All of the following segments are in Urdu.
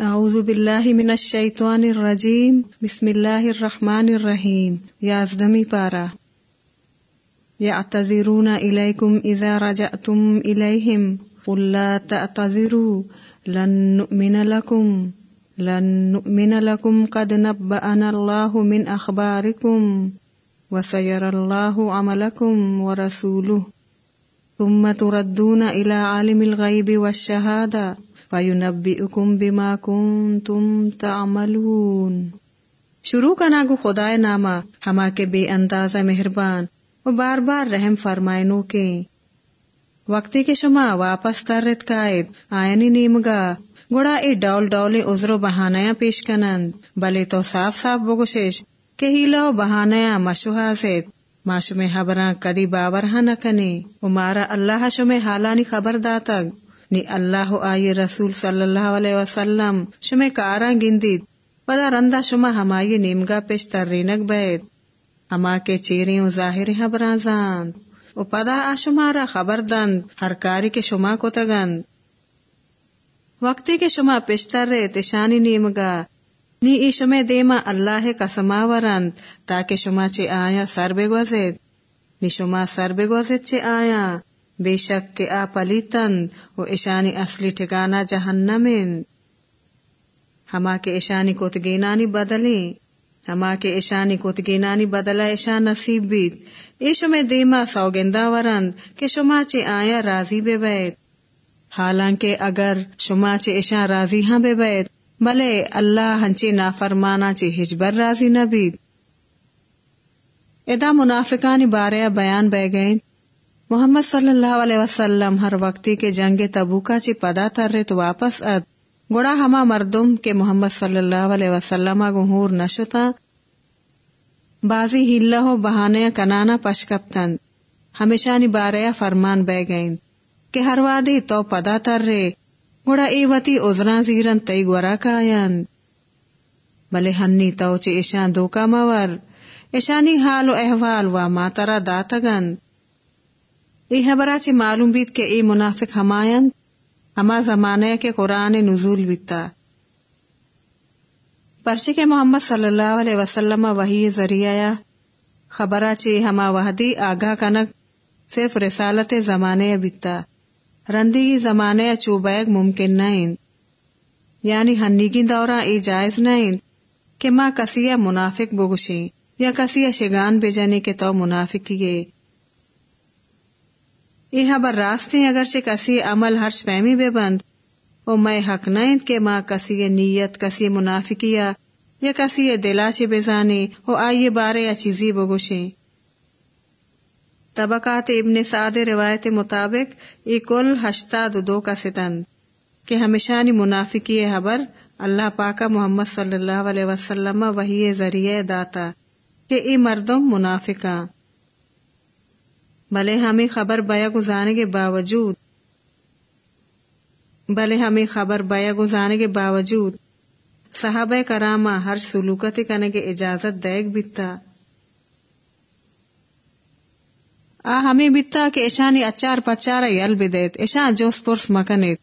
أعوذ بالله من الشيطان الرجيم. بسم الله الرحمن الرحيم. يا أزدمي بارا. يعتذرون إليكم إذا رجعتم إليهم. قل لا تعتذروا. لن نؤمن لكم. لن نؤمن لكم قد نبأنا الله من أخباركم. وسيرى الله عملكم ورسوله. ثم تردون إلى عالم الغيب والشهادة. فَيُنَبِّئُكُمْ بِمَا كُنْتُمْ تَعْمَلُونَ۔ شروع کا گو خدائے نامہ، ہما کے بے اندازہ مہربان و بار بار رحم فرمائنو کے وقتی کے شما واپس ترت قائد آئینی نیمگا۔ گوڑا اے ڈول ڈول عذر و بہانیا پیش کنند، بلے تو صاف صاف بگوشش، کہ ہی لو بہانیا مشوہا زید۔ ماشو میں حبران کدی باور ہاں نہ کنے و مارا اللہ شمہ حالانی خبر داتگ۔ نی اللہ آئی رسول صلی اللہ علیہ وسلم شمہ کارا گندید پدا رندا شما ہمائی نیمگا پیش ترینک بید ہما کے چیریں و ظاہر حبران و پدا آ شمارا خبر دند ہر کاری کے شما کو تگند وقتی کے شما پیشتر رے تشانی نیمگا نی ای شما دیما اللہ قسما ورند تاکہ شما چے آیا سر بگوزید نی شما سر بگوزید چے آیا بے شک کے آ پلیتن و ایشانی اصلی ٹھکانا جہنمین۔ ہما کے ایشانی کوتگینانی بدلیں۔ ہما کے ایشانی کوتگینانی بدلا ایشان نصیب بیت ایشو میں دیما سوگندہ ورند کہ شما چے آیا راضی بے بیت حالانکہ اگر شما چے ایشان راضی ہاں بے بیت بلے اللہ ہنچے نافرمانا چے ہجبر راضی نہ بیت ادا منافقانی بارے بیان بے گئیں محمد صلی اللہ علیہ وسلم ہر وقتی کے جنگ تبوکا چی پدا تر رہے تو واپس اد۔ گوڑا ہما مردم کے محمد صلی اللہ علیہ وسلم گہور نشتا۔ بازی ہلا ہو بہانے کنانا پشکپتن ہمیشہ نی باریا فرمان بے گئیں کہ ہر وادی تو پدا تر رے۔ گوڑا ای وتی ازرا زیرن تی گورا کائن۔ بلے ہنی تو چی ایشان دوکا مور۔ ایشانی حال و احوال و ماترا داتگند ای خبرا چی معلوم بیت کہ ای منافق ہمائن ہما زمانے کے قرآن نزول بیتا پرچے کے محمد صلی اللہ علیہ وسلم وہی ذریعہ خبرا چی ہما وحدی آگاہ کنک صرف رسالت زمانے بیتا رندی زمانے چوبیک ممکن نہیں۔ یعنی ہنگی دورہ ای جائز نہیں کہ ماں کسی منافق بگشی یا کسی شگان بجنے کے تو منافق کیے یہ خبر راستے اگرچہ کسی عمل ہرچ فہمی بے بند۔ او میں حق نہیں کہ ماں کسی نیت، کسی منافقیا یا کسی دلا چ بزانے او آئیے بارے یا چیزی بگوشیں۔ طبقات ابن سعد روایت مطابق یہ کل ہشتا دو کا ستند کہ ہمیشہ منافقی حبر اللہ پاکا محمد صلی اللہ علیہ وسلم وہی ذریعہ داتا کہ ای مردم منافقہ بھلے ہمیں خبر بیا گزارنے کے باوجود بھلے ہمیں خبر بیا گزارنے کے باوجود، صحابہ کرامہ ہر سلوکت کرنے کے اجازت دیکھ بیتا۔ آ ہمیں بیتا کہ ایشانی اچار پچار یل بدیت ایشان جوس پرس مکنیت،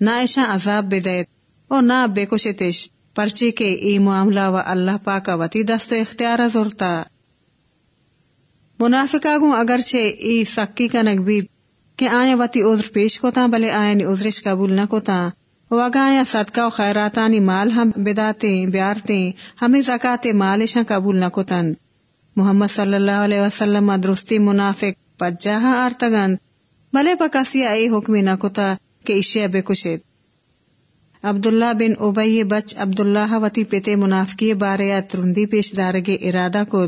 نہ ایشان عذاب بدیت اور نہ بے کشتش، پرچی کے ای معاملہ و اللہ پاکا وتی دست اختیار زورتا۔ منافقہ گوں اگرچہ ای سکی کا نقبید کہ آیا وتی عذر پیش کو تا بلے آیا نی عذرش قبول نہ کو تا وگا آیا صدقہ و خیراتانی مال ہم بداتے بیارتے ہمیں زکاة مالشاں قبول نہ کو تن محمد صلی اللہ علیہ وسلم درستی منافق پجاہا آرتگن بلے پکاسی آئی حکمی نہ کتا کہ اشیاء بے کشید عبداللہ بن ابئی بچ عبداللہ وتی پیتے منافقی بارے ترندی پیش دارگے ارادہ کو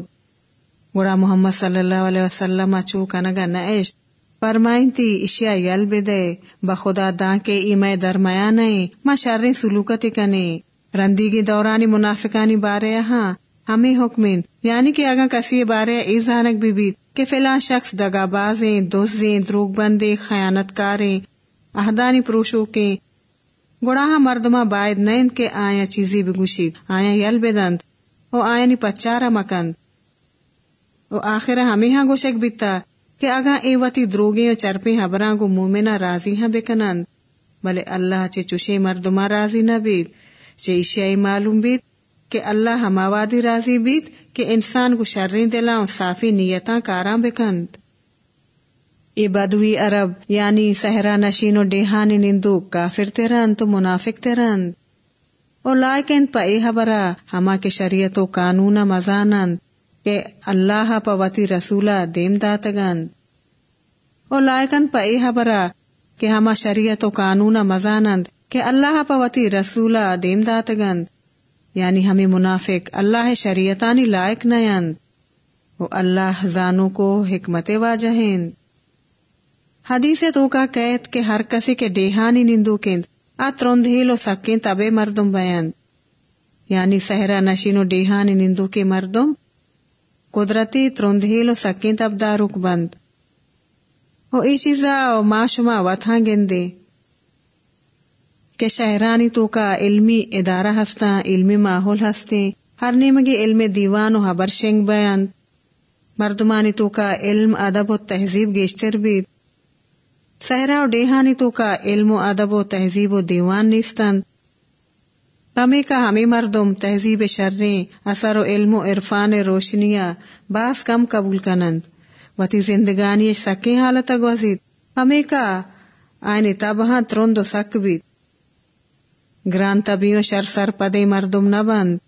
گوڑا محمد صلی اللہ علیہ وسلم چو کنگا نعیش فرمائن تی اشیا یل بدے بخدا دان کے ایمے درمیانے، ما شرری سلوکتی کنے۔ رندیگی دورانی منافقانی بارے ہاں ہمیں حکمین۔ یعنی کہ اگر کسی بارے ایزانک بھی بیت کہ فلاں شخص دگا بازیں، دوزیں دروگ بندے، خیانت کاریں، اہدانی پروشو کے۔ گڑاہ مردمہ باید نین کے آیا چیزی بگوشید، آیا یل بدند، او آیا نی پچارا مکند۔ او آخر ہمیں ہاں گوشک بیتا کہ اگا اے وتی دروگے و چرپے حبراں گو مومنا راضی ہاں بکنند بلے اللہ چے چوشے مردما راضی نہ بیت ایشیائی معلوم بیت کہ اللہ ہماوادی راضی بیت کہ انسان کو شرری دلاؤں صافی نیتاں کاراں بکند ای بدوی عرب یعنی صحرا نشین و ڈیہانی نندو، کافر تیرن تو منافق تیرن اور لائکن پا ای حبرا ہما کے شریعت و قانون مزانند۔ کہ اللہ پا وتی رسولہ دیم داتگند اور لائکن پا حبرا کہ ہما شریعت و قانون مزانند کہ اللہ پا وتی رسولہ دیم داتگند یعنی ہمیں منافق اللہ شریعتانی لائق نیند۔ وہ اللہ زانو کو حکمت واجہند حدیث تو کا قید کے ہر کسی کے ڈیہانی نندو کند آ ترندھیل و سکیں تبے مردم بیند یعنی صحرا نشین و ڈیہانی نندو کے مردم قدرتی ترندھیل و سکیں تب دارک بند۔ او ای چیزا او ما شما وطاں گندے۔ کہ شہرانی تو کا علمی ادارہ ہستا، علمی ماحول ہستے۔ ہر نیمگی علم دیوان و حبر شنگ بیان۔ مردمانی تو کا علم، ادب و تہذیب گیشتر بھی صحرا و ڈیہانی تو کا علم و ادب و تہذیب و دیوان نیستند ہمیں کا ہمیں مردم، تہذیب شریں، اثر و علم و عرفان روشنیا باس کم قبول کنند۔ وتی زندگانی سکیں حالت گوزید ہمیں کا آئین تبہاں ترند و سک بھی گران تبیوں شر سر پدے مردم نہ بند۔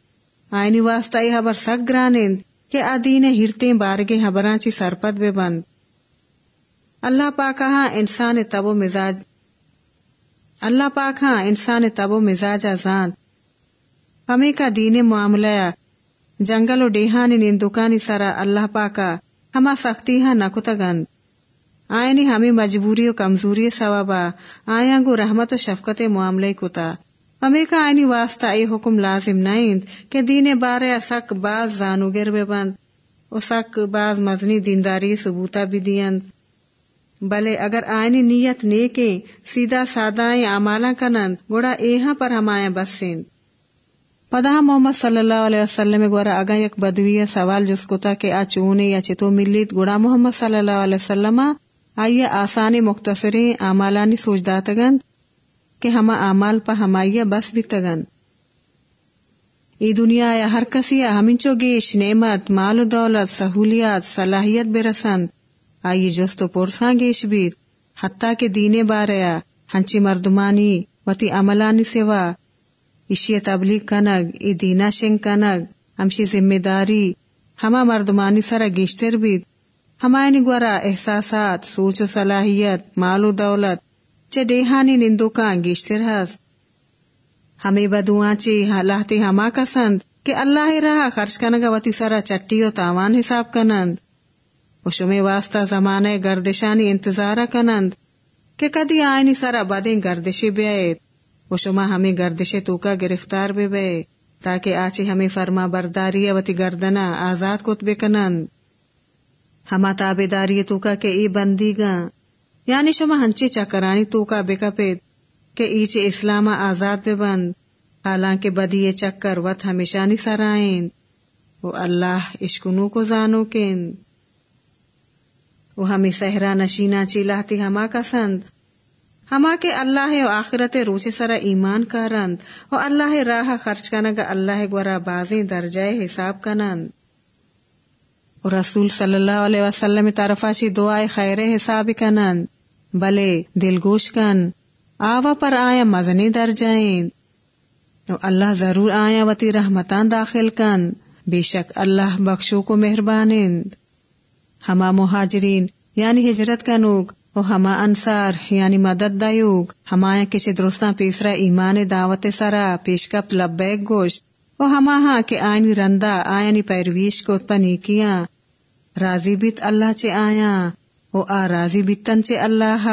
آئینی واسطہ یہ حبر سک گرانند کہ آدین ہرتے بارگے حبران چی سرپد بے بند۔ اللہ پاک ہاں انسان تب و مزاج۔ اللہ پاک ہاں انسان تب و مزاج آزاد۔ ہمیں کا دین معاملہ جنگل و ڈیہانی نین دکانی سرا اللہ پاکا ہما سختی ہاں نکتگند آئینی ہمیں مجبوری و کمزوری سوابا آیا گو رحمت و شفقت معاملے کتا ہمیں کا آئینی واسطہ ای حکم لازم نائند کہ دین بارے سک باز زانو گر بے بند او سک باز مزنی دینداری ثبوتا بھی دیند بلے اگر آئینی نیت نیکے سیدھا سادائیں آمالا کنند گوڑا ایہاں پر ہمایاں بسند پدا محمد صلی اللہ علیہ وسلم گورا اگا یک بدوی سوال جس کو تھا کہ آچونے یا چتو ملیت گوڑا محمد صلی اللہ علیہ وسلم آئیے آسانی مختصری آمالانی سوچ داتگند کہ ہما آمال پا ہمائیہ بس بھی تگند ای دنیا یا ہر کسی ہمینچو گیش، نعمت، مال و دولت، سہولیات، صلاحیت برسند۔ آئی جست و پورساں گیش بیت حتیٰ کہ دینے باریا، ہنچی مردمانی، وتی عملانی سوا۔ اشی تبلیغ کنگ، ای دینا شنگ کنگ، ہمشی ذمہ داری، ہما مردمانی سرا گیشتر بیت ہمائنی گورا احساسات، سوچ و صلاحیت، مال و دولت، چے ڈیہانی نندو کا گیشتر ہس ہمیں بدوان چی حالاتی ہما کسند کہ اللہ رہا خرچ کنگا وتی سرا چٹی و تاوان حساب کنند۔ و واسطہ زمانے گردشانی انتظارہ کنند کہ کدی آئینی سرا بدیں گردشی بیائیت و شما ہمیں گردش تو کا گرفتار بے بے، تاکہ آچی ہمیں فرما برداری وتی گردنا آزاد کت بے کنند۔ ہما تابے داری تو کا کہ ای بندی گا یعنی شما ہنچی چکرانی تو کا بے کپید، کہ ایچ اسلام آزاد بے بند۔ حالانکہ بدی چکر وت ہمیشانی سرائیں وہ اللہ اشکنو کو زانو کن وہ ہمیں صحرا نشینا چیلاتی ہما کا سند۔ ہما کے اللہ و آخرت روچے سرا ایمان کارند و اللہ راہ خرچ کنگ اللہ گورا بازیں درجۂ حساب کنند و رسول صلی اللہ علیہ وسلم طرفا چی دعائے خیر حساب کنند بلے دل گوش کن، آوا پر آیا مزنی درجائیں۔ اللہ ضرور آیا وتی رحمتان داخل کن۔ بے شک اللہ بخشو کو مہربانند ہما مہاجرین یعنی ہجرت کا نوک و ہما انصار یعنی مدد دیوگ ہمایا کسی درستان پیسرا ایمان دعوت سرا پیشکپ لبیک گوشت و ہما ہاں کہ آئینی رندہ آئینی پیرویش کو اتپنی کیا راضی بیت اللہ چے آیا و آ راضی بیتن چے اللہ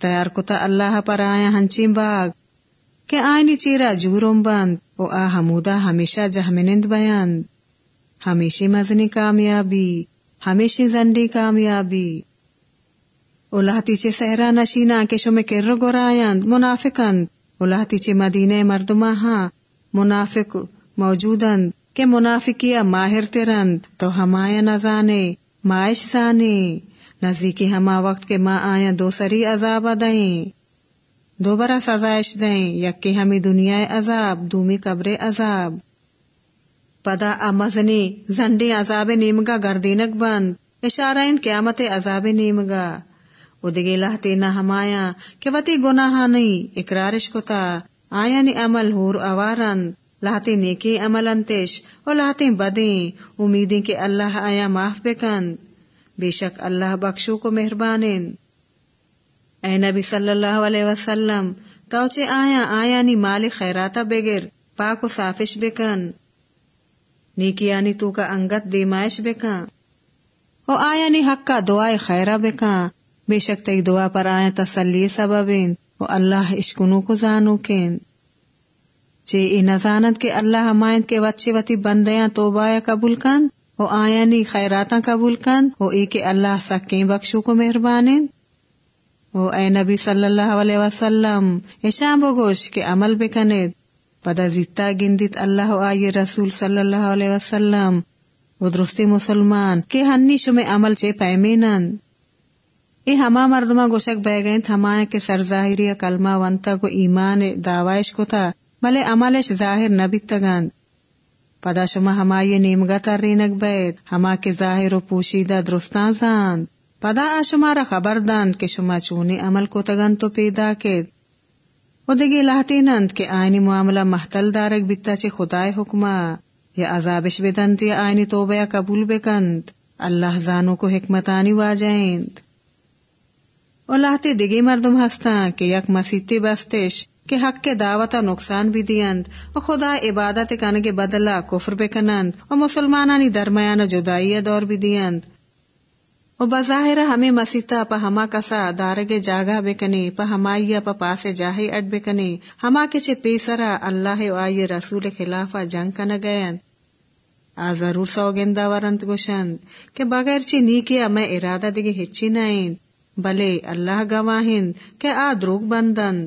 تیار کتا اللہ پر آیا ہنچین باغ کہ آئینی چیرا جورم بند و آ حمودہ ہمیشہ جہمنند بیان ہمیشہ مزنی کامیابی ہمیشہ زنڈی کامیابی اللہ تیچے سہرا نشینا کے شو میں کر گورایند منافقند اللہ تیچے مدینہ مردمہ ہاں منافق موجودند کہ منافقیا ماہر ترند تو ہمایا نزانے معاش زانے نزدیکی ہما وقت کے ماں آیا دو سری عذاب دیں دوبارہ سزائش دیں یکی ہمیں دنیا عذاب دومی قبر عذاب پدا امزنی زنڈی عذاب نیمگا گردینک بند اشارہ ان قیامت عذاب نیمگا ادگی لہتی نہ ہمایا کہ وتی گناہ نہیں اقرارش کتا آیا نی عمل ہور اوارن لہتی نیکی عمل انتش اور لہتی بدیں امیدیں کہ اللہ آیا معاف بکن بے شک اللہ بخشو کو مہربانین اے نبی صلی اللہ علیہ وسلم توچے آیا آیا نی مال خیراتا بغیر پاک و صافش بکن نیکی یعنی تو کا انگت دیمائش بکا او آیا نی حق کا دعائے خیرہ بکا بے شک تی دعا پر آیا تسلی سببین او اللہ اشکنو کو زانو کین۔ چے ای نزانت کے اللہ ہمائند کے وچے وتی بندیاں توبایا قبول کن او آیا نی خیراتاں قبول کن او ای کے اللہ سکیں بخشو کو مہربانین۔ او اے نبی صلی اللہ علیہ وسلم اشام بگوش کے عمل بکنید۔ پدا زیتا گندیت اللہ آئی رسول صلی اللہ علیہ وسلم۔ و درستی مسلمان کے ہنی شمع عمل چے پیمینند۔ ای ہما مردما گوشک بے گئیں تھمائے کے سر ظاہری کلمہ ونتا کو ایمان دعوائش کو تھا، بلے عملش ظاہر نبی تگند پدا شما ہمائی نیمگا ترینک بیت ہما کے ظاہر و پوشیدہ درستان زاند۔ پدا آ شمارا خبر داند کہ شما چونی عمل کو تگن تو پیدا کید۔ و دگی لہتی نند کہ آئینی معاملہ محتل دارک بیتا چے خدای حکمہ۔ یا عذابش بدند یا آئینی توبہ قبول بکند۔ اللہ زانو کو حکمتانی واجائند و لہتی دگی مردم ہستا کہ یک مسیطی بستش کہ حق کے دعوتا نقصان بھی دیند و خدا عبادت کنگ بدلا کفر بکنند و مسلمانانی درمیان جدائی دور بھی دیند و بظاہر ہمیں مسیطا پا ہما کسا دارگ جاگا بکنی پا ہمائی پا پاس جاہی اڈ بکنی ہما کے پیسرا اللہ و آئی رسول خلافا جنگ کن گئن آ ضرور سو گندا ورنت گوشند کہ بغیر چی نیکیا میں ارادہ دگی ہچی نائن بلے اللہ گواہند کہ آ دروگ بندن۔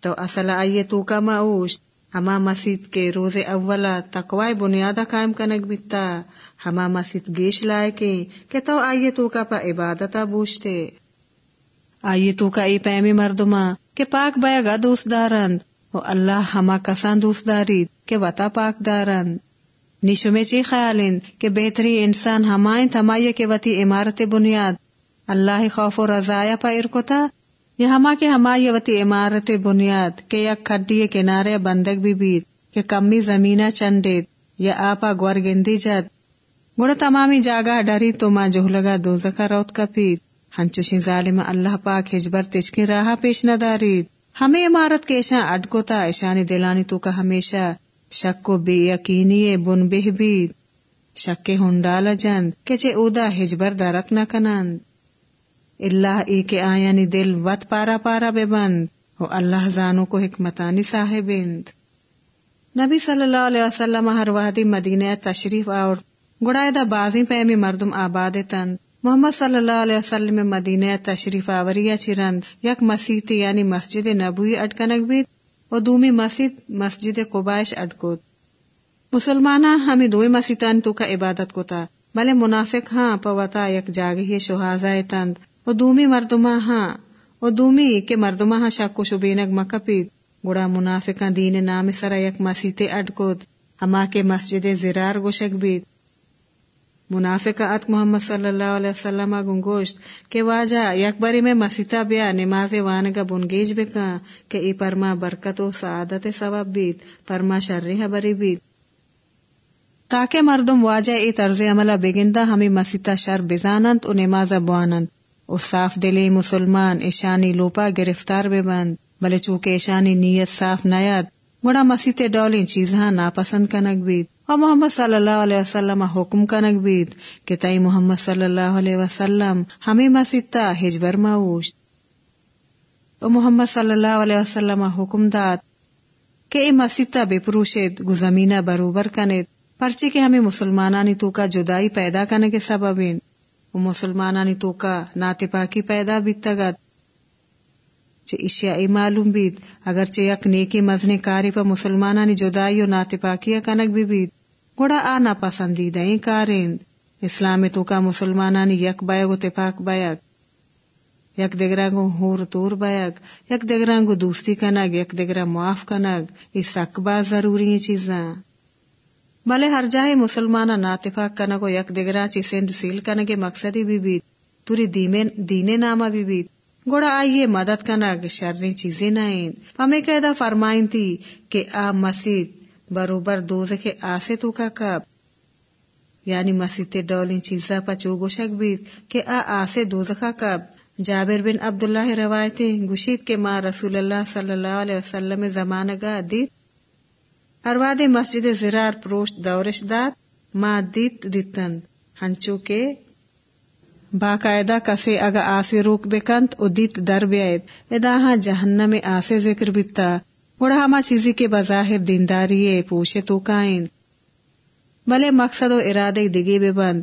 تو اصل آئیے تو کا معوشت ہما مسجد کے روز اولا تقوی بنیادہ قائم کنک بیتا ہما مسجد گیش لائے کے کہ تو آئیے تو کا پا عبادتا بوشتے۔ آئیے تو کا ای پیمی مردما کہ پاک بیا گا دوست دارند۔ و اللہ ہما کسان دوست دارید کہ وطا پاک دارند۔ نیشو میں چی خیالند کہ بہتری انسان ہمائیں تمائیے کے وطی عمارت بنیاد۔ اللہ خوف و رضایا پا ارکتا یہ ہما کے ہما یہ وتی عمارت بنیاد کے یک کھڈی کنارے بندک بھی بیت کہ کمی زمینہ چنڈیت یا آپا گور گندی جد۔ گڑ تمامی جاگا ڈری تو ماں جو لگا دو زکا روت کا پیت ہنچوشی ظالم اللہ پاک ہجبر تشکی راہ پیش نہ دارید ہمیں عمارت کے ایشا اڈکوتا ایشانی دلانی تو کا ہمیشہ شک کو بے یقینی بن بہ بید۔ شک کے ہنڈال جند کہ چے اودا ہجبر درک نہ کنند اللہ ای کے آیانی دل وط پارا پارا بے بند و اللہ زانو کو حکمتانی صاحب نبی صلی اللہ علیہ وسلم ہر وحدی مدینہ تشریف اور گڑائے دا بازی پیمی مردم آباد تن۔ محمد صلی اللہ علیہ وسلم مدینہ تشریف آوریا چرند، یک مسیحی یعنی مسجد نبوی اٹکنک بھی و دومی مسجد مسجد قبائش اٹکوت۔ مسلمانہ ہمیں دوئی مسیطان تو کا عبادت کو تھا بلے منافق ہاں پوتا یک جاگہی شہازہ تند و دومی مردما ہاں و دومی کے مردما ہاں شک و شبینک مکپید گڑا منافقہ دین نام سرا یک مسیط اڈکود ہما کے مسجد زرار گوشک بید منافقہ ات محمد صلی اللہ علیہ وسلم گنگوشت کہ واجہ یک بری میں مسیطہ بیا نماز وانگا بنگیج بکا کہ ای پرما برکت و سعادت سبب بید پرما شرح بری بید تاکہ مردم واجہ ای طرز عملہ بگندہ ہمیں مسیطہ شر بزانند و نماز بوانند او صاف دلی مسلمان ایشانی لوپا گرفتار بے بند، بلے چونکہ ایشانی نیت صاف نیاد گڑا مسیط ڈولیں چیزاں ناپسند کنک بید۔ اور محمد صلی اللہ علیہ وسلم حکم کنک بید کہ تئی محمد صلی اللہ علیہ وسلم ہمیں مسیطا ہجبر معوشت او محمد صلی اللہ علیہ وسلم حکم داد کہ ای مسیطا بے پروشید گزمینہ بروبر کنید، پرچے کہ ہمیں مسلمانانی تو کا جدائی پیدا کرنے کے سبب مسلمانانی تو کا نات پاکی پیدا بیتگت چه اشیاء ای معلوم بید اگر چه یک نیکی مزنی کاری پا مسلمانانی جدائی و نات پاکی کنک بھی بید۔ گوڑا آنا پسندیدہ این کارند اسلام تو کا مسلمانانی یک بیگ و تپاک بیگ یک دگرانگو ہور تور بیگ یک دگرانگو دوستی کنگ، یک دگرا معاف کنگ۔ یہ سکبا ضروری چیزاں۔ بلے ہر جائے مسلمانہ ناتفاق کنگو یک دگرا چی سند سیل کنگے مقصدی بھی بیت توری دینے نامہ بھی بیت گوڑا آئیے مدد کنگ شرری چیزیں نائیں ہمیں قیدہ فرمائیں تھی کہ آ مسید بروبر دوزے کے آسے تو کا کب۔ یعنی مسیح ڈولیں چیزا پا چوگو شک بیت کہ آ آسے دوزخا کب۔ جابر بن عبداللہ روایتیں گشید کے ماں رسول اللہ صلی اللہ علیہ وسلم زمانہ گا دیت ارواد مسجد زرار پروشت دورش دات ماں دیت دیتن ہنچو کے باقاعدہ کسے اگا آسے روک بکنت او دیت در بیائید ادا ہاں جہنم آسے ذکر بیتا گوڑا ہما چیزی کے بظاہر دینداری پوشے تو کائن بلے مقصد و ارادے دگے بے بند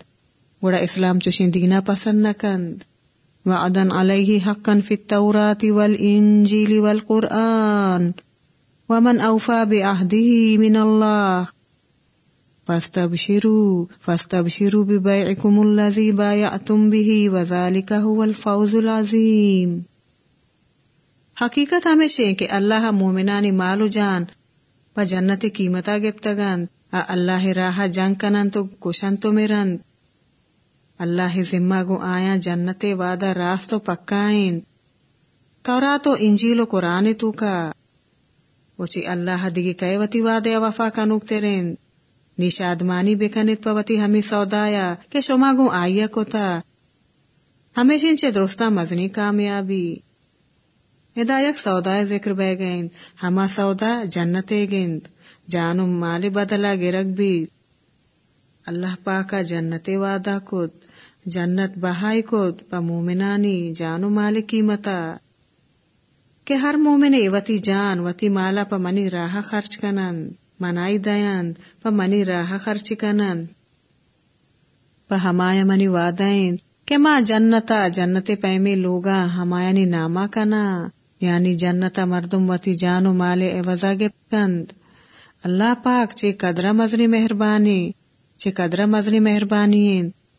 گوڑا اسلام چوشیں دینا پسند نہ کند وعدا عليه حقا في التوراة والإنجيل والقرآن ومن أوفى بعهده من الله فاستبشروا فاستبشروا ببيعكم الذي بايعتم به وذلك هو الفوز العظيم حقیقت ہمیشہ کہ اللہ مومنانی مال و جان و جنت قیمتا گپتگان اللہ راہ جنگ کنن تو کشن تو میرند اللہ ذمہ گو آیا جنت وعدہ راست و پکائن۔ تورا تو انجیل و قرآن تو کا۔ وچی اللہ دگی کئے وتی وعدے وفا کا نکتے رین نشادمانی بکنت پوتی ہمیں سودایا کہ شما گو آئیا کو تا ہمیشہ چے درستا مزنی کامیابی ادا یک سودا ذکر بے گئند ہما سودا جنت گند جانو مال بدلا گرگ بھی اللہ پاکا جنت وعدہ کت جنت بہائی کت پا مومنانی جانو مال قیمتا کہ ہر مومن وتی جان، وتی مالا پا منی راہ خرچ کنن منائی دیند پا منی راہ خرچ کنن پا ہمایا منی وعدائن کہ ماں جنتا جنت پیمے لوگا ہمایانی ناما کنا۔ یعنی جنتا مردم وتی جانو مال عوضا گپکند اللہ پاک چے قدرہ مزنی مہربانی، چے قدرہ مزنی مہربانی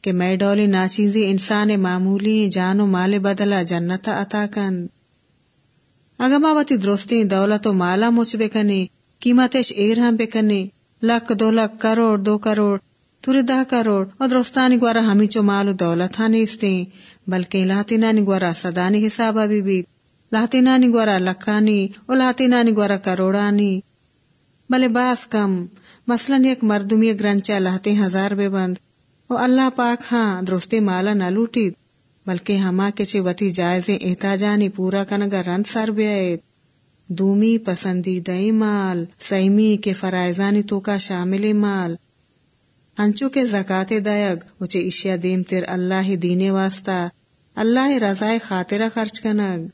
کہ میں ڈولی ناچیزی انسان معمولی جانو مال بدلا جنت عطا کن اگما وتی درستی دولت و مالا مچ بکنی قیمتش ایر ہم بکنی لک دو لک کروڑ دو کروڑ توری دہ کروڑ اور درستانی گوارا ہمی چو مالو دولت ہاں نیستی بلکہ لاتی نانی گوارا صدانی حسابہ بھی بیت لاتی نانی گوارا لکانی اور لاتی نانی گوارا کروڑانی بلے باس کم مثلا ایک مردمی گرنچا لہتے ہزار بے بند او اللہ پاک ہاں درستے مالا نہ لوٹی بلکہ ہما کے چے وتی جائزیں احتاجانی پورا کنگا رند سر بیائیت دومی پسندیدہ مال، سیمی کے فرائزانی تو کا شامل مال۔ ہنچو کے زکات دائگ، اچے اشیا دیم تیر اللہ دینے واسطہ، اللہ رضائے خاطرہ خرچ کنگ۔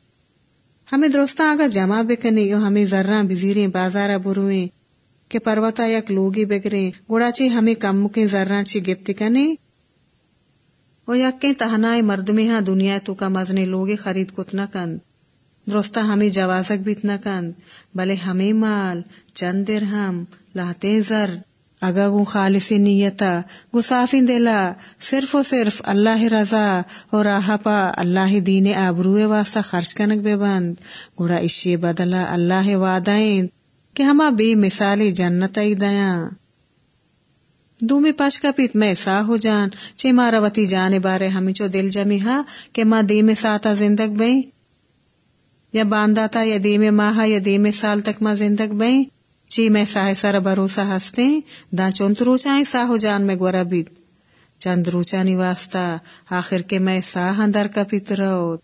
ہمیں درستہ آگا جمع بکنے یو ہمیں ذرہ بزیریں بازارہ برویں کہ پروتا یک لوگی بگرے گوڑا چی ہمیں کم مکیں ذران چی گپتی کنے و یک تہنائے مرد میں ہاں دنیا تو کا مزنے لوگی خرید کت نہ کند۔ درستہ ہمیں جوازک بیت نہ کند۔ بلے ہمیں مال، چند درہم، لاتے زر۔ اگا گو خالص نیتا گو صافی دلا، صرف و صرف اللہ رضا اور راہ پا اللہ دین آبروے واسطہ خرچ کنک بے بند۔ گوڑا اشی بدلا اللہ وعدائیں کہ ہما بے مثالی جنت دیا دو میں پاش کا پیت میں سا ہو جان، چے مارا وتی جانے بارے ہمیں چو دل جمی ہا کہ ماں دے میں ساتا زندگ بیں یا باندھا تھا یا دے میں ماہا یا دے میں سال تک ماں زندگ بیں چی میں ساہ سارا بھروسہ ہستے دا چونت روچائیں سا ہو جان میں گورا بیت۔ چند روچانی واسطہ، آخر کے میں ساہ ہاں اندر کا پیت رو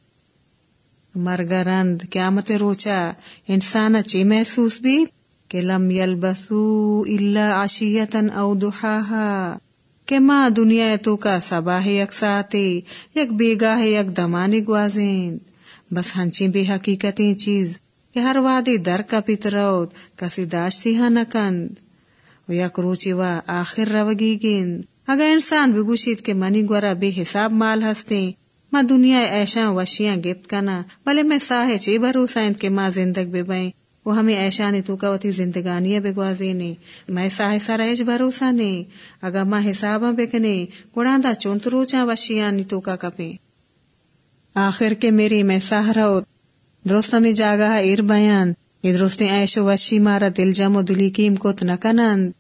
مرگا رند، قیامت روچا انسان چی محسوس بیت۔ کہ لم یلبسو الا عشیتن او دحاہا، کہ ماں دنیا تو کا سباہ یک ساتے یک بیگاہ یک دمانی گوازین۔ بس ہنچی بے حقیقتیں چیز، کہ ہر وادی در کا پتروت کسی داشتی ہاں نکند و یک روچی وا آخر روگی گند اگر انسان بگوشید کہ منی گورا بے حساب مال ہستے ماں دنیا ایشاں وشیاں گپت کنا، بلے میں ساہے چی بھروسہ کہ ماں زندگ بے بائیں وہ ہمیں ایشا نے تو کاوتی زندگانی بگوازی نے میں ساہ سارا ایج بھروسہ نے اگر ماں حسابا بکنے دا چونت روچا وشیانی تو کا کپے۔ آخر کے میری میں سہرو درست میں جاگا ایر بیان یہ درست عیش و وشی مارا دل جم و دلی کیم کت نکنند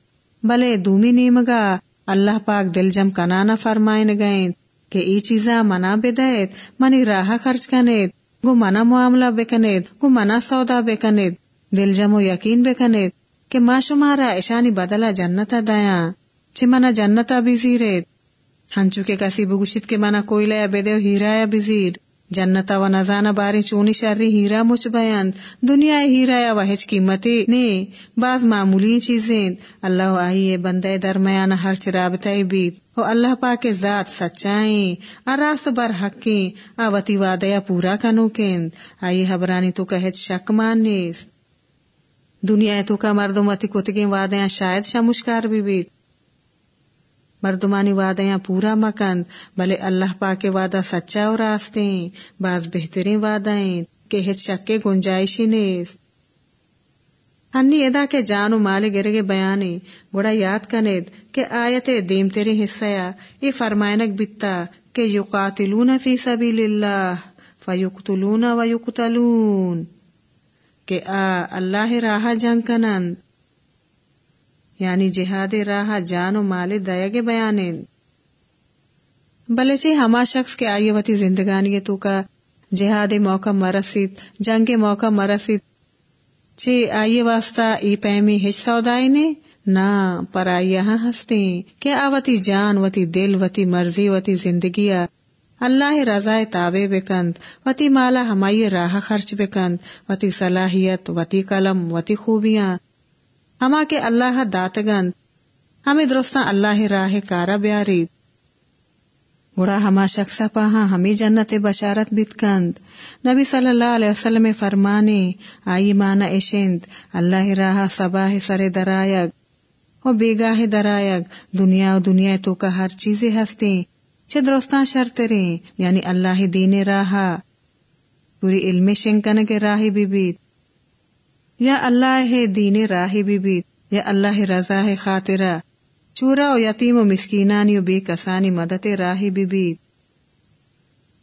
بلے دومی نیمگا، اللہ پاک دل جم کنانا فرمائن گئیں کہ ای چیزا منا بدیت منی راہ خرچ کنید، گو منا معاملہ بکنید گو منا سودا بکنید دل جم و یقین بکنید کہ ما شمارا اشانی بدلا جنتا دیا چھ منا جنتا بزیرید ہنچو کے کسی بگوشت کے منا کوئی لیا بدے ہیرا بزیر جنتا و نزانا باری چونی شرری ہیرا مچ بیان دنیا ہیرا یا وحج قیمتی نے بعض معمولی چیزیں اللہ آئیے بندے درمیان ہر چرابتائی بیت۔ او اللہ پاک ذات سچائیں۔ اراس بر حقیں۔ آوتی وعدیا پورا کنو کند آئیے حبرانی تو کہت شک مان دنیا تو کا مردمتی کتگیں وعدیاں شاید شمشکار بھی بیت مردمانی وعدیاں پورا مکند بلے اللہ پاک وعدہ سچا اور راستے بعض بہترین وعدائیں کہ ہچ شک کے گنجائشی نیست ہنی ادا کے جان و مال گرگے بیانے۔ گوڑا یاد کنید کہ آیت دیم تیرے حصہ یہ فرمائنک بتا کہ یقاتلون فی سبیل اللہ، فیقتلون و یقتلون۔ کہ، آ، اللہ راہ جنگ کنند. یعنی جہاد راہ جان و مال دیا گے بیانے بلے چی ہما شخص کے آئیے وتی زندگانی تو کا جہاد موقع مرسید، جنگ موقع مرسید۔ چی آئیے واسطہ ای پیمی ہچ سودائی نے؟ نا، پر آئی یہاں ہستے کہ آوتی جان وتی دل وتی مرضی وتی زندگیا اللہ رضا تابے بکند، وتی مالا ہمائی راہ خرچ بکند، وتی صلاحیت، وتی قلم، وتی خوبیاں۔ ہما کے اللہ دات گند، ہمیں درست اللہ راہ کارا بیاری گڑا ہما شخص پاہا ہمیں جنت بشارت بیت کند نبی صلی اللہ علیہ وسلم فرمانے، آئی مانا اشند اللہ راہ سباہ سر درائگ و بیگاہ درائگ دنیا و دنیا تو کا ہر چیز ہستے چھ درستان شرط ریں یعنی اللہ دین راہ. پوری علم شنکن کے راہ بھی بیت یا اللہ دین راہ بی یا اللہ رضا ہے خاطرہ. چورا و یتیم و مسکینانی و بے کسانی مدد راہ بی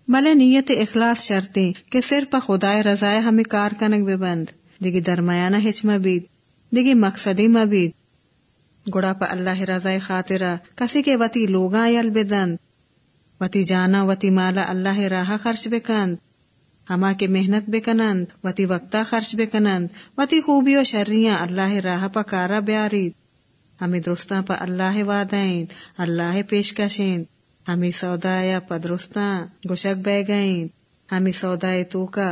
بلے نیت اخلاص شرطیں کہ صرف خدا رضائے ہمیں کار کنک بے بند. دیگی درمیانہ ہچ مبید دیگی مقصدی مبید گڑا پا اللہ رضائے خاطرہ. کسی کے وتی لوگاں یل بدند وتی جانا وتی مالا اللہ راہ خرچ بکند ہما کے محنت بے کنند وتی وقتا خرچ بے وتی خوبی و شرریاں اللہ راہ پا کارا بیاری ہمیں درستاں پا اللہ وادائیں اللہ پیش کشیں ہمیں سودایا پا درستاں گشک بے گئیں ہمیں سودائے تو کا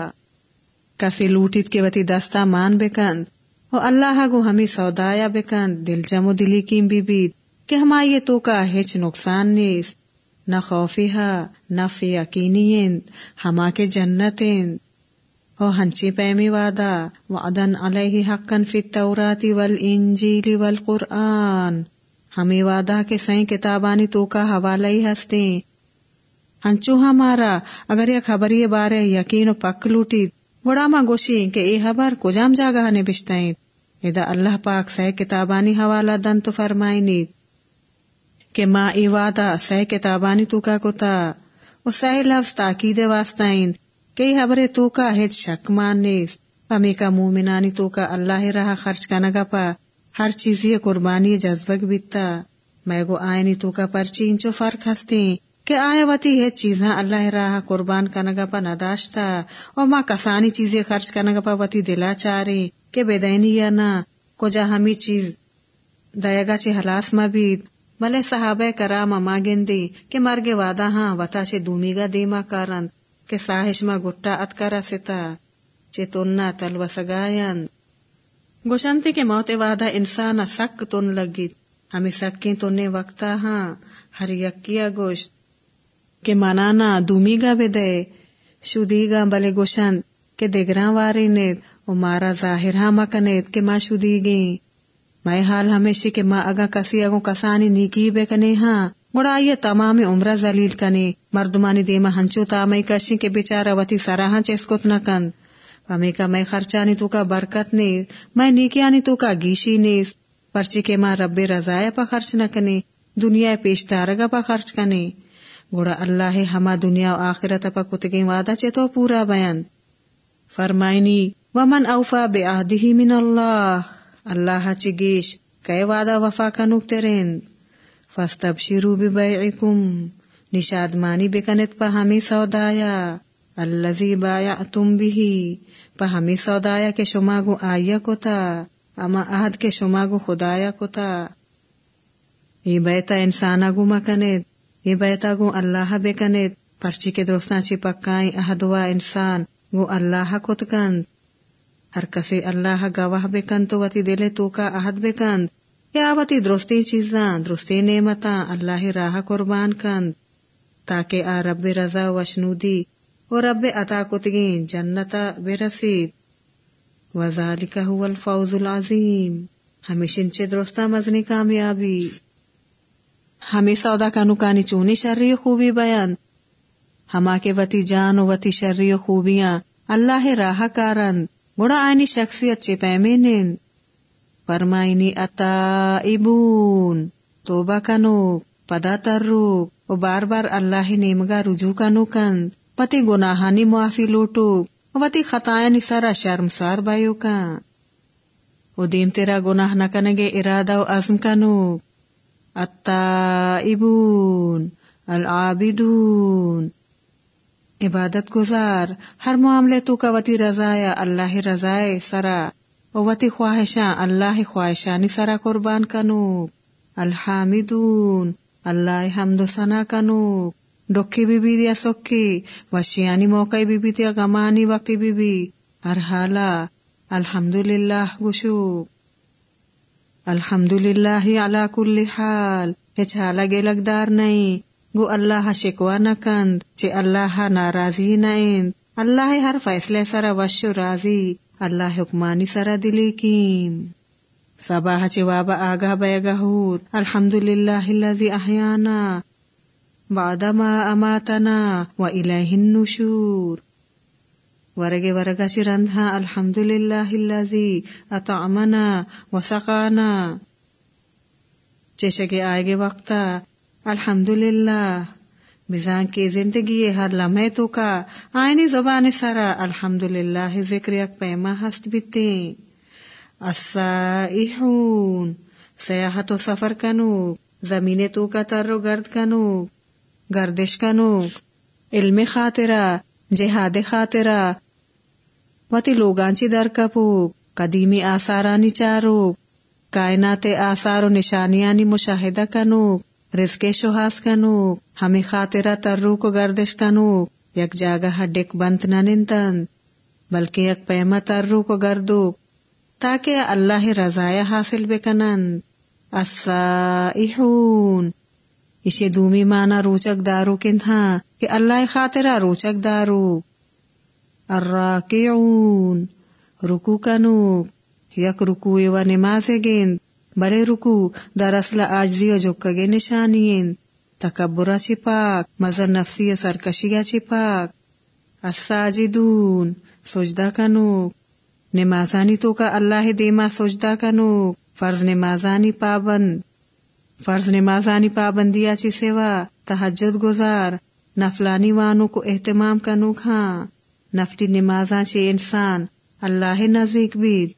کسی لوٹیت کے وتی دستا مان بکند و اللہ گو ہمیں سودایا بکند دل جمو دلی کیم بی بید کہ ہما یہ تو کا ہچ نقصان نیست نہ خوفی ہا نہ فی یقینی ہما کے جنت او ہنچی پیمی وادا وعدن علیہ حقا فی التوراتی والانجیل والقرآن۔ ہمیں وعدہ کے سائیں کتابانی تو کا حوالہ ہی ہستے ہنچو ہمارا، اگر یہ خبری بارے یقین و پک لوٹی بڑا ما گوشی کہ اے خبر کجام جاگہ نے بشتائیں۔ ادا اللہ پاک سہ کتابانی حوالہ دن تو فرمائنید کہ ماں ای وعدہ، سہ کتابانی تو کا کتا، و سہ لفظ تاکید واسطائن کئی حبر تو کا شک مان نیس پمی کا مومنانی تو کا اللہ رہا خرچ کا نگا پا، ہر چیزی قربانی جذبک بیتا۔ میں گو آئینی تو کا پرچی انچو فرق ہستے کہ آیا وتی ہے چیزاں اللہ راہ قربان کا پا نداشتا اور ماں کسانی چیزیں خرچ کا پا وتی دلا چارے کہ بے دینی یا نا، کجا ہمی چیز دائگا چی حلاس مبید ملے صحابہ کرام اما گندی کہ مرگ وعدہ ہاں وتا چے دومی گا دیما کارند کہ ساہش ما گٹا اتکرا ستا چے تننا تلو سگائن گوشنتی کے موت وعدہ انسان سک تن لگی، ہمیں سکی تننے وقتا ہاں ہر یکیا گوشت۔ کہ منانا دومی گا بے دے گا بلے گوشن، کہ دگراں واری نیت و مارا ظاہر ہاں مکنیت کہ ما شودی گئیں۔ میں حال ہمیشہ کے ماں اگا کسی اگو کسانی نیکی بے کنے ہاں۔ گڑا یہ تمام عمرہ زلیل کنے۔ مردمانی دیما ہنچو تامی کشی کے بیچارہ وتی سراہاں چیسکت نہ کند ہمیں کا میں خرچانی تو کا برکت نیز۔ میں نیکیانی تو کا گیشی نیز۔ پرچی کے ماں رب رضائے پا خرچ نہ کنے۔ دنیا پیش تارگا پا خرچ کنے۔ گوڑا اللہ ہما دنیا و آخرت پا کتگی وعدہ چے تو پورا بیان۔ فرمائنی، ومن اوفا بے آدھی من اللہ۔ اللہ چگیش کئے وعدہ وفا کنوک ترین فاستبشرو ببیعکم نشاد مانی بکنت پا ہمی سودایا۔ اللذی بایعتم بھی پا ہمی سودایا کے شما گو آیا کتا اما عہد کے شما گو خدایا کتا یہ بیتا انسانا گو مکنت، یہ بیتا گو اللہ بکنت، پرچی کے درستان چی پکائیں احدوا انسان، گو اللہ کت کند۔ ہر کسی اللہ گواہ بکن تو وتی دل تو کا عہد بکند یا وتی درستی چیزاں درستی نعمتاں اللہ راہ قربان کند تاکہ آ رب رضا وشنودی اور رب عطا کتگین جنتا برسید وذالک هو الفوز العظیم ہمیشن چے درستا مزنی کامیابی ہمیں سودا کا نکانی چونی شرری خوبی بیان ہما کے وتی جان و وتی شرری خوبیاں اللہ راہ کارن گڑا آئینی شخصیت چے پیمینین فرمائنی اتا ابون توبہ کنو پدا ترو و بار بار اللہ نیمگا رجوع کنو کند پتی گناہانی معافی لوٹو وتی خطائنی سارا شرمسار بایو کا و دین تیرا گناہ نکنگے ارادہ و عزم کنو التائبون العابدون عبادت گزار، ہر معاملے تو کا وتی رضایا اللہ رضائے سرا، و وتی خواہشاں اللہ خواہشانی سرا قربان کنو الحامدون، اللہ حمد و ثنا کنو ڈوکی بی بی دیا سکی، وشیانی موقع بی بی دیا غمانی وقتی بی بی ہر حالا، الحمدللہ گشو الحمد للہ اللہ کل حال حالا گے لگدار نہیں۔ گو اللہ شکوا نکند چے اللہ ناراضی نائند اللہ ہر فیصلے سرا وش راضی، اللہ حکمانی سرا دلی کیم سباہ چے وابا آگا بے گہور الحمد للہ اللہ احیانا۔ بعد ما اماتنا و الیہ النشور۔ ورگے ورگا چرندھا الحمد للہ اللذی اطعمنا و سقانا۔ چے چشگے آئے گے وقتا الحمد للہ بزان کی زندگی ہر لمحے تو کا۔ آئینی زبان سارا الحمد للہ ذکر یک پیما ہست بیتے السائحون، سیاحت و سفر کنو زمین تو کا تر و گرد کنو گردش کنو علم خاطرہ، جہاد خاطرہ۔ وتی لوگانچی در کپو قدیمی آثارانی چارو کائنات آثار و نشانیانی مشاہدہ کنو رزق شہاس کنو، ہمیں خاطرہ ترو کو گردش کنو، یک جاگہ ڈک بنت ننتن بلکہ یک پیما ترو کو گردو، تاکہ اللہ رضایا حاصل بکنن السائحون۔ اسے دومی مانا روچک دارو کن تھا کہ اللہ خاطرہ روچک دارو۔ الراکعون۔ رکو کنو، یک رکو و نماز گیند۔ بلے رکو در اصل آجزی و جکگے نشانین تکبرا چی پاک مزر نفسی سرکشیا چی پاک الساجدون سجدہ کنو نمازانی تو کا اللہ دیما سجدہ کنو فرض نمازانی پابند فرض نمازانی پابندیا چی سوا تحجد گزار نفلانی وانو کو اہتمام کنو کھاں نفتی نمازاں چے انسان اللہ نزدیک بید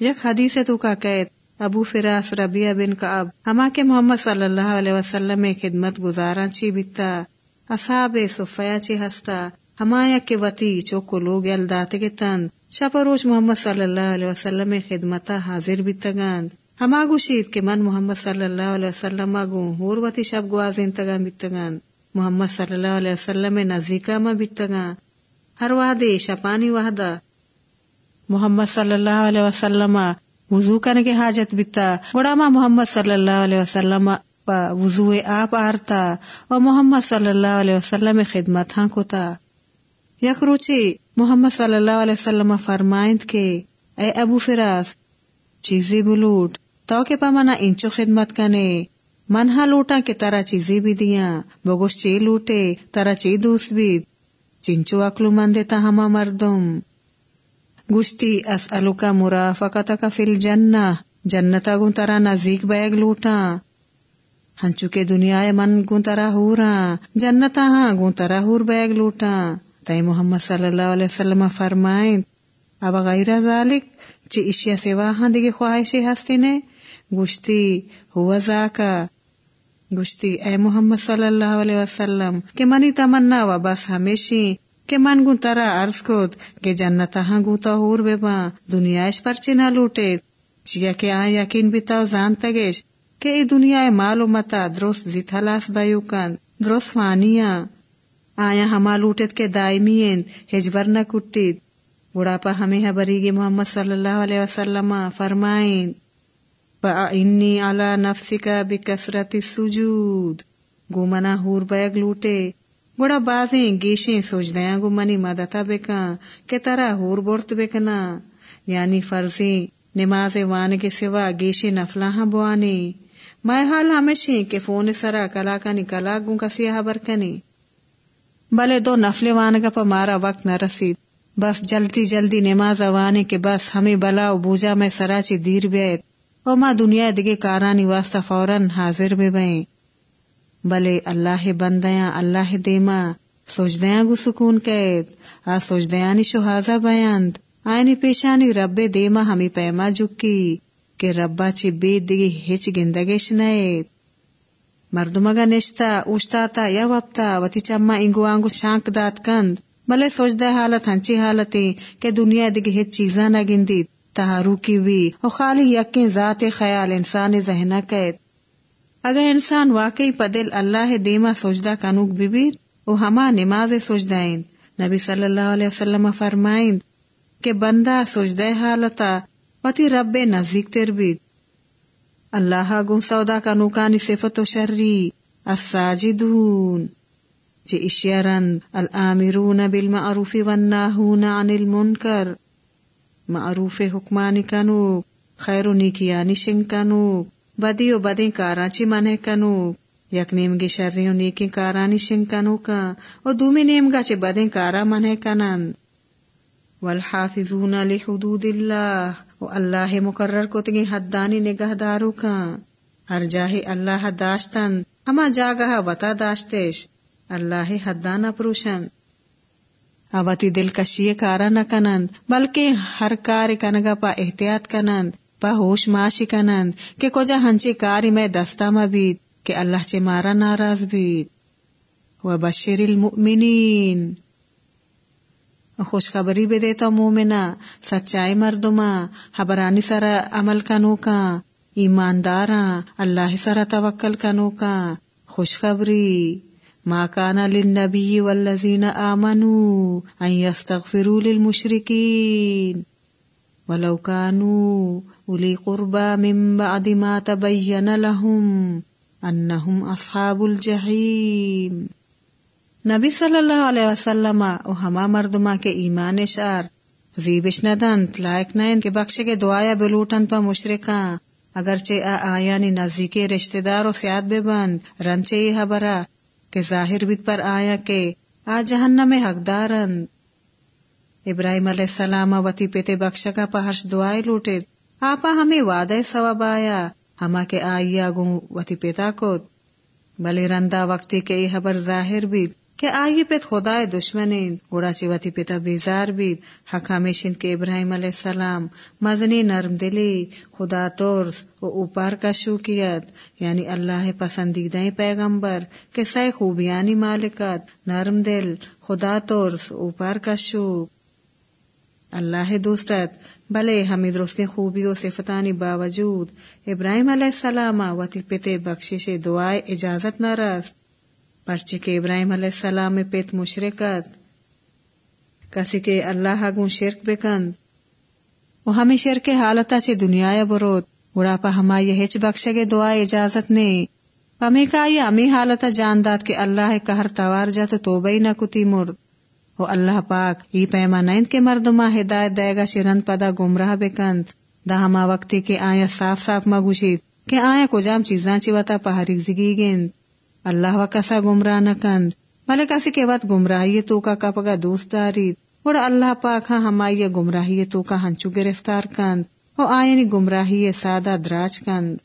یک حدیث تو کا قید ابو فراس ربیہ بن کعب ہما کے محمد صلی اللہ علیہ وسلم میں خدمت گزاراں چی بیتا۔ اصحاب صفیا چی ہستا۔ ہمایا کے وتی چوکو لوگ الدات کے تند شپ روش محمد صلی اللہ علیہ وسلم میں خدمتا حاضر بیتا گاند۔ ہما گوشید کہ من محمد صلی اللہ علیہ وسلم گو ہور وتی شب گوازین تگان بیتا گاند۔ محمد صلی اللہ علیہ وسلم میں ما بیتا گاند۔ ہر وحدے شپانی وحدہ محمد صلی اللہ علیہ وسلم وضو کرنے کے حاجت بیتا بڑا محمد صلی اللہ علیہ وسلم وضو آپ آرتا و محمد صلی اللہ علیہ وسلم خدمت ہاں کوتا یک روچی محمد صلی اللہ علیہ وسلم فرمائند کے اے ابو فراس، چیزی بلوٹ تو کے پا منا انچو خدمت کنے۔ منہا لوٹا کے ترا چیزی بھی دیا بگوش چی لوٹے، ترا چی دوس بھی۔ چنچو اکلو مندے تا ہما مردم۔ گشتی اسألو کا مرافقتا کا فی الجنہ جنتا گو ترا نزیک بیگ لوٹا ہنچو کے دنیا من گون ترا ہورا جنتا ہاں گون ترا ہور بیگ لوٹا تئی محمد صلی اللہ علیہ وسلم فرمائیں اب غیر ذالک، چی اشیا سوا ہاں دیگے خواہشی ہستی نے؟ گشتی ہوا زاکا۔ گشتی اے محمد صلی اللہ علیہ وسلم، کہ منی تمنا و بس ہمیشی کہ من گو ترا عرض کت کہ جنت ہاں گوتا ہور بے با دنیاش پرچی نہ لوٹے۔ چیا کہ آ یقین بیتا زان تگیش کہ ای دنیا مال و متا درست زی تھلاس بایو کن درست فانیا آیا ہما لوٹت کے دائمین، ہجبر نہ کٹید بڑا پا ہمیں حبری گی محمد صلی اللہ علیہ وسلم فرمائیں فَأَعِنِّي عَلَى نَفْسِكَ بِكَسْرَةِ السُّجُود گو منا ہور بیگ لوٹے۔ گوڑا بازیں گیشیں سوچ دیا گو منی مدتا بکا کہ ترا ہور بورت بکنا یعنی فرضیں نماز وان کے سوا گیشیں نفلاں بوانی میں حال ہمیشہ کہ فون سرا کلا کنی کلا گوں کا سیاہ برکنی بلے دو نفل وان کا پا مارا وقت نہ رسید بس جلدی جلدی نماز وانے کے بس ہمیں بلا و بوجا میں سراچی دیر بیت او ما دنیا دگے کارانی واسطہ فوراً حاضر بے بائیں بلے اللہ بندیاں، اللہ دیما سوچدیاں گو سکون قید، آ سوچ دیانی شہازہ بیاند۔ آئینی پیشانی رب دیما ہمیں پیما جکی کہ ربا چی بید دگی ہچ گندگش نیت مردمگا نشتا اوشتا تا یا وپتا وتی چما انگو آنگو شانک دات کند۔ بلے سوچ دے حالت ہنچی حالتی، کہ دنیا دگی ہچ چیزاں نہ گندید۔ تہارو کی بھی اور خالی یقین ذات خیال انسان ذہنہ قید۔ اگر انسان واقعی پدل اللہ دیما سوچدہ کنوک بھی او ہما نماز سوچدائیں نبی صلی اللہ علیہ وسلم فرمائیں کہ بندہ سوچدہ حالتا وتی رب نزدیک تر بید اللہ گو سودا کنوکانی صفت و شرری، الساجدون۔ جی اشیارن، الامرون بالمعروف والناہون عن المنکر۔ معروف حکمانی کنو خیر و نیکیانی شنگ بدی و بدی کاراچی منے کنو یک نیمگی شرری و نیکی کارانی شنگ کنو کا و دومی نیمگا چی بدی کارا منے کنن والحافظون لحدود اللہ و اللہ مقرر کو تگی حدانی نگہ دارو کا ہر جاہی اللہ داشتن ہما جاگہ وطا داشتش اللہ حدانا پروشن اوتی دل کشی کارا نہ کنند بلکہ ہر کار کنگا پا احتیاط کنند ہوش ماشی کنند کہ کجا ہنچی کاری میں دستا مبید کہ اللہ چے مارا ناراض بید۔ و بشر المؤمنین۔ خوشخبری بے دیتا مومنا سچائی مردما حبرانی سرا عمل کنو کا ایمانداراں، اللہ سرا توکل کنو کا خوشخبری۔ ما كان للنبي والذين آمنوا أن يستغفروا للمشركين ولو كانوا أولي قربى من بعد ما تبين لهم أنهم أصحاب الجحيم۔ نبی صلی اللہ علیہ وسلم او ہما مردما کے ایمان شار زیبش ندنت لائق نائن کے بخشے کے دعایا بلوٹن پا مشرکاں۔ اگرچہ آ آیانی نزدیکی رشتہ دار و سیاد بے بند رنچے یہ حبرہ کہ ظاہر بیت پر آیا کہ آ جہنم حقدارن ابراہیم علیہ السلام وتی پیتے بخش کا پہرش دعائے لوٹے۔ آپا ہمیں وعدہ ثواب آیا ہما کے آئیا گو وتی پیتا کو بلے رندا وقتی کے یہ خبر ظاہر بیت کہ آئی پیت خدا دشمن گوڑا چی وتی پیتا بیزار بیت حق ہمیشن کے ابراہیم علیہ السلام مزنی نرم دلی خدا تورس و اوپر کا شوکیت یعنی اللہ پسندیدہ پیغمبر کے سی خوبیانی مالکت نرم دل خدا تورس اوپر کا شوک اللہ دوستت بلے ہمیں درست خوبی و صفتانی باوجود، ابراہیم علیہ السلام وتی پتے بخشش دعائے اجازت نہ رست پرچی کے ابراہیم علیہ السلام پیت مشرکت، کسی کے اللہ گون شرک بکند۔ وہ ہمیں شرک حالتا چے دنیا بروت گڑا پا ہما یہ ہچ بخش کے دعا اجازت نے ہمیں کا یہ امی حالتا جانداد کے اللہ کہر توار جات توبہ نہ کتی مرد۔ وہ اللہ پاک، ای پیما نیند کے مردما ہدایت دے گا شرند پدا گمراہ بکند۔ دا ہما وقتی کے آیا صاف صاف مگوشید کہ آیا کجام چیزاں چی وطا پہاری زگی گند اللہ و کسا گمراہ نہ کند۔ کسی کے وقت گمراہی تو کا کپگا دوست داری اور اللہ پاک ہاں ہمائی گمراہی تو کا ہنچو گرفتار کند۔ او آئینی گمراہی سادہ دراج کند۔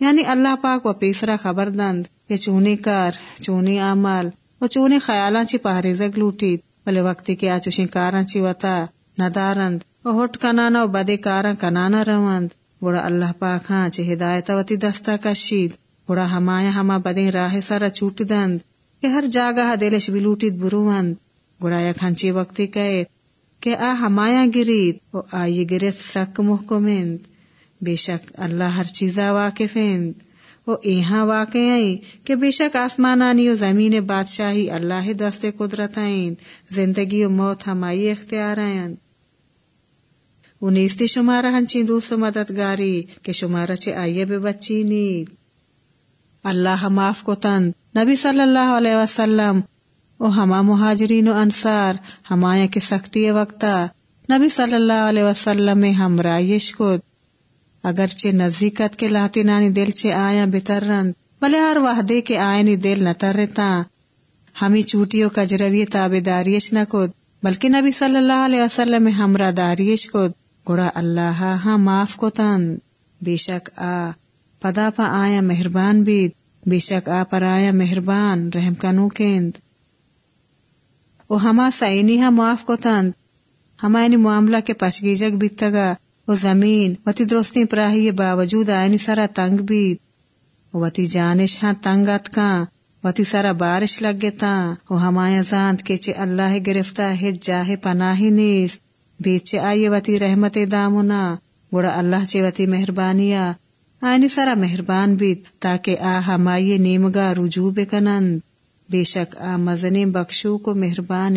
یعنی اللہ پاک و پیسرا خبر دند۔ کہ چونی کار چونی عمل و چونی خیالاں چی پہریزگ لوٹیت بلے وقتی کے آچوشی کاراں چی وطا ندارند و ہوٹ کنانا و بدے کاراں کنانا روند گوڑا اللہ پاک ہاں چی ہدایت وتی دستا کشید گوڑا ہمایا ہما بدیں راہ سارا چوٹ دند کہ ہر جاگہ دلش بھی لوٹیت بروند گوڑا یک ہنچی وقتی کہے کہ آ ہمایا گرید و آئی گرت سک محکمند بے شک اللہ ہر چیزا واقفند و ایہاں واقع آئی کہ بے شک آسمانانی و زمین بادشاہی اللہ دست قدرت آئین، زندگی و موت ہمائی اختیار آئین۔ و نیستی شمارا ہنچی دوست مددگاری کہ شمارا چے آئیے بے بچی نید اللہ معاف کو تند نبی صلی اللہ علیہ وسلم، او ہما مہاجرین و انصار، ہمایا کے سختی وقتا۔ نبی صلی اللہ علیہ وسلم میں ہم رائش کو اگرچہ نزدیکت کے لاتینانی دل چے آیا بترند بلے ہر وحدے کے آئینی دل نہ ترتا۔ ہمیں چوٹیوں کا جروی تابے داریش نہ کود، بلکہ نبی صلی اللہ علیہ وسلم ہمرا داریش کود۔ گڑا اللہ ہاں معاف کو تن بے شک آ، پدا پا آیا مہربان بید۔ بے شک آ پر آیا مہربان، رحم کنو کند او ہما سائنی ہاں معاف کو تند ہما یعنی معاملہ کے پشگیجک بیتگا او زمین وتی درستی پراہی باوجود آئینی سارا تنگ بیت وتی جانش ہاں تنگت کان وتی سارا بارش لگے تا او ہمایا زانت کے چے اللہ گرفتہ ہے جاہ پناہی نیس بیچے آئیے وتی رحمت دامنا گوڑا اللہ چے وتی مہربانیا آئینی سارا مہربان بیت تاکہ آ ہمائی نیمگا رجوع بکنند بے شک آ مزنی بخشو کو مہربان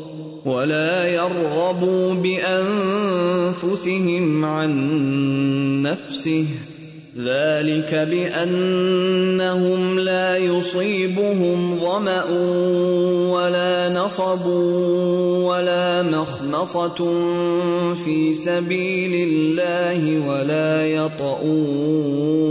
ولا يرغبوا بأنفسهم عن نفسه. ذلك بأنهم لا يصيبهم ظمأ ولا نصب ولا مخمصة في سبيل الله ولا يطؤون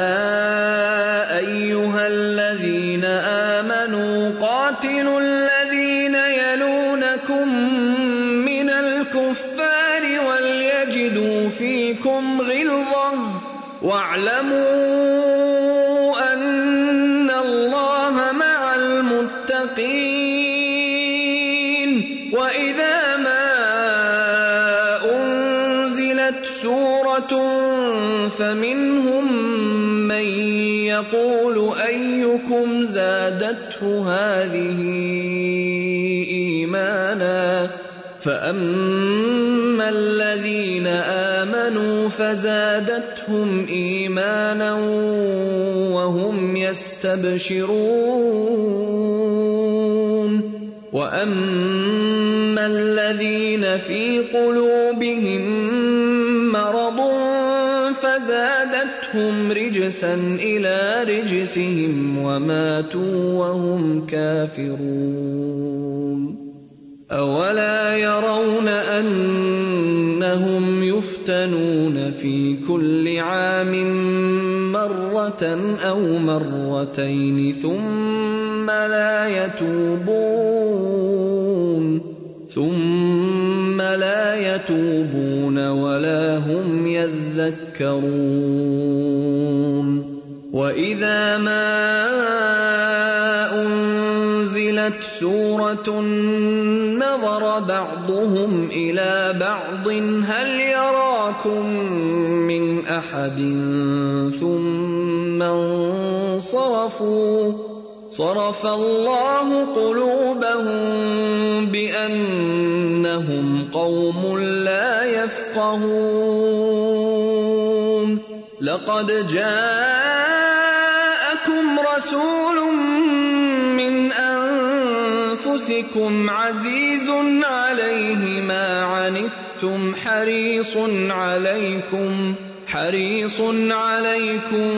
هذه إيمانا فأما الذين آمنوا فزادتهم إيمانا وهم يستبشرون وَأَمَّا الَّذِينَ فِي قُلُوبِهِم فَزَادَتْهُمْ رِجْسًا إِلَىٰ رِجْسِهِمْ وَمَاتُوا وَهُمْ كَافِرُونَ أَوَلَا يَرَوْنَ أَنَّهُمْ يُفْتَنُونَ فِي كُلِّ عَامٍ مَّرَّةً أَوْ مَرَّتَيْنِ ثُمَّ لَا يَتُوبُونَ ثُمَّ لَا يَتُوبُونَ وَلَا هُمْ يَذَّكَّرُونَ. وَإِذَا مَا أُنزِلَتْ سُورَةٌ نَظَرَ بَعْضُهُمْ إِلَىٰ بَعْضٍ هَلْ يَرَاكُم مِّنْ أَحَدٍ؟ ثُمَّ انصَرَفُوا. صَرَفَ اللَّهُ قُلُوبَهُم بِأَنَّهُمْ قَوْمٌ لَّا يَفْقَهُونَ. لَقَدْ جَاءَكُمْ رَسُولٌ مِّنْ أَنفُسِكُمْ عَزِيزٌ عَلَيْهِ مَا عَنِتُّمْ حَرِيصٌ عَلَيْكُمْ حريص عليكم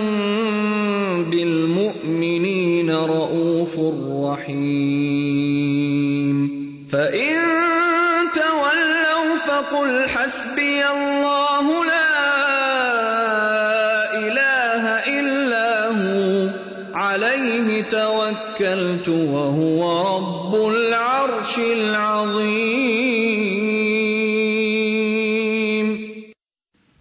بالمؤمنين رؤوف رحيم. فإن فقل حسبي الله لا إله إلا هو، عليه توكلت وهو رب العرش العظيم.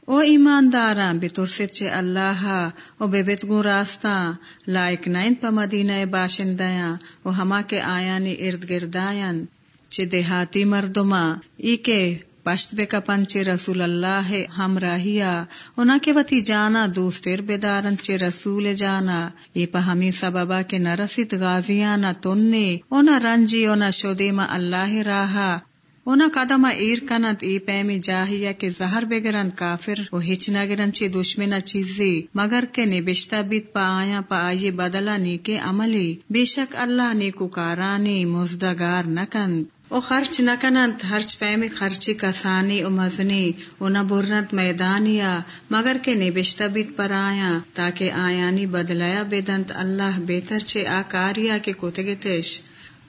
او ایمانداراں بترسد چے اللہ او بے بتگو راستہ لائک نائن پا مدینہ باشندیاں، او ہما کے آیانی ارد گردایاں چے دیہاتی مردما ای کے پشت بے کپن رسول اللہ ہمراہیا اونا کے وتی جانا، دوستر بیدارن چے رسول جانا۔ ای پا ہمی سببا کے نرسید غازیانا تننے۔ اونا رنجی، اونا شدیما اللہ راہا۔ اونا قدم ایر کنند، ای پیمی جاہیا کے زہر بگرند کافر۔ و ہچ نگرند چی دشمنا چیزی۔ مگر کے نبشتہ بیت پا آیا، پا آئی بدلا نیکے عملی۔ بے شک اللہ نیکو کارانی مزدگار نکند۔ او خرچ نہ نکنند ہرچ میں خرچی کسانی او مزنی، او نہ برنت میدانیا، مگر کے نبشتہ بیت پر آیا، تاکہ آیانی بدلایا بیدنت اللہ بہتر چے آکاریا کے کتگتش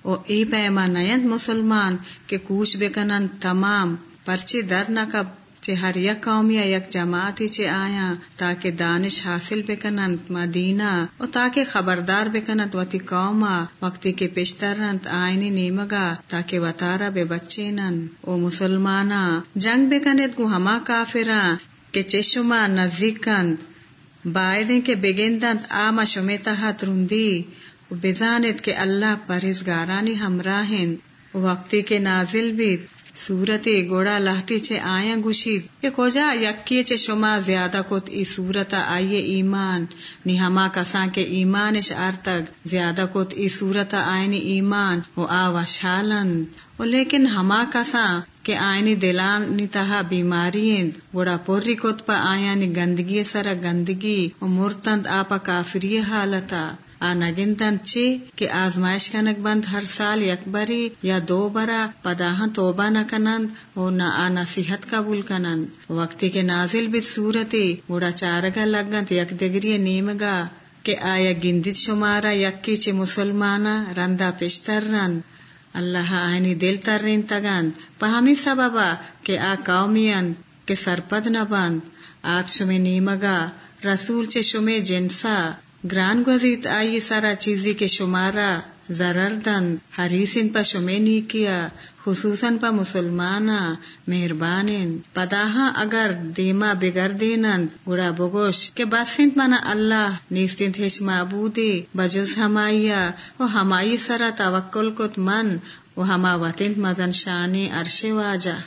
او ای پیما نیند مسلمان کے کوش بکنند تمام پرچی در نہ کب۔ چے ہر یک قومیا یک جماعتی چے آیا تاکہ دانش حاصل بکنند مدینہ او تاکہ خبردار بکنند وتی قوما وقتی کے پیشترنت آئینی نیمگا تاکہ وطارا بے بچے نند۔ مسلمانا جنگ بکند گو ہما کافران کہ چے شما نزدیکند بائدیں کے بگندند آما شمی تحت رندی بزانت کہ اللہ پرہزگارانی ہمراہن وقتی کے نازل بھی صورت گوڑا لہتی چے آیا گوشید کہ کجا یکی چے شما زیادہ کت ای صورت آئیے ایمان۔ نی ہما کسان کے ایمانش آرتگ زیادہ کت ای صورت آئینی ایمان۔ و آوشالند و لیکن ہما کسان کہ آئینی دلانی تہا بیماری گوڑا پوری کت پا آیانی گندگی سر گندگی۔ و مرتند آپا کافری حالتا۔ آنگندن چی کہ آزمائش کنک بند ہر سال یک بری یا دو برا، پداہاں توبہ نہ کنند او نہ آنا صحت قبول کنند۔ وقتی کے نازل بیت صورتی گوڑا چارگا لگند یک دگری نیمگا کہ آیا گندت شمارا یکی چی مسلمانا رندا پیشتر رند۔ اللہ آئینی دل ترین تگند پہمی سببا کہ آ قومیان کہ سرپد نہ بند۔ آج شمی نیمگا، رسول چے شمی جنسا۔ گران گزیت آئی سارا چیزی کے شمارا ضرر دن حریسن پا شمینی کیا خصوصاً پا مسلمانا، مہربانن۔ پداہا اگر دیما بگر دینند، گڑا بگوش، کہ بسنت منا اللہ نیستنت ہیچ معبودی بجز ہمائیا و ہمائی سرا توکل کت من و ہما وطنت مزن شانی عرش واجہ۔